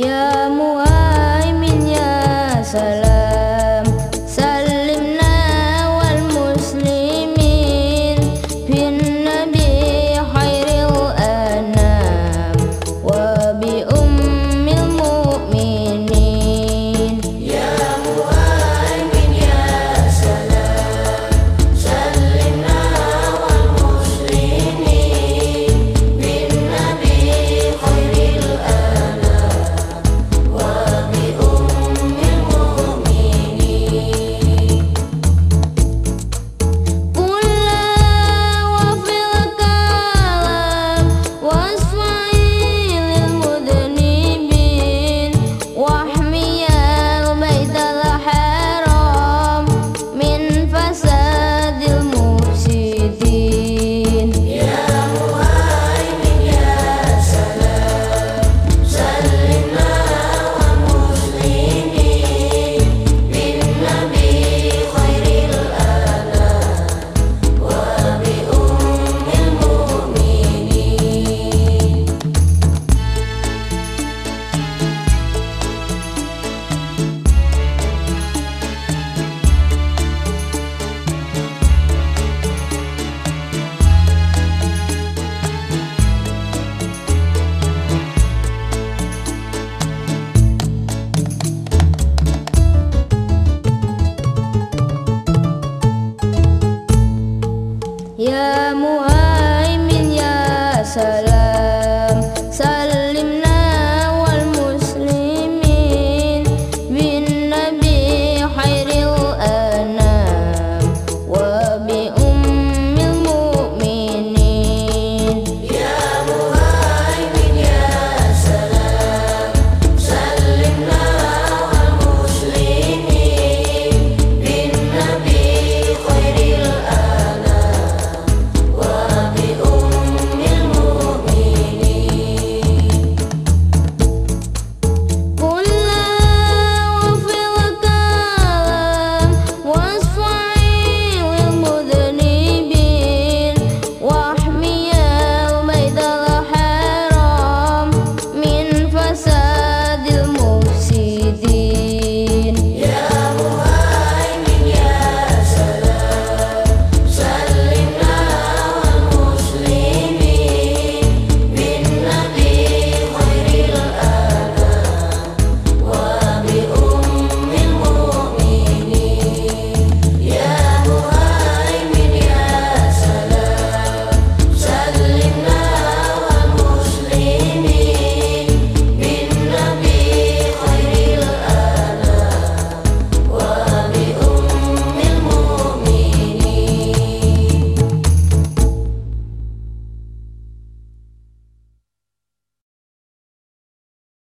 ya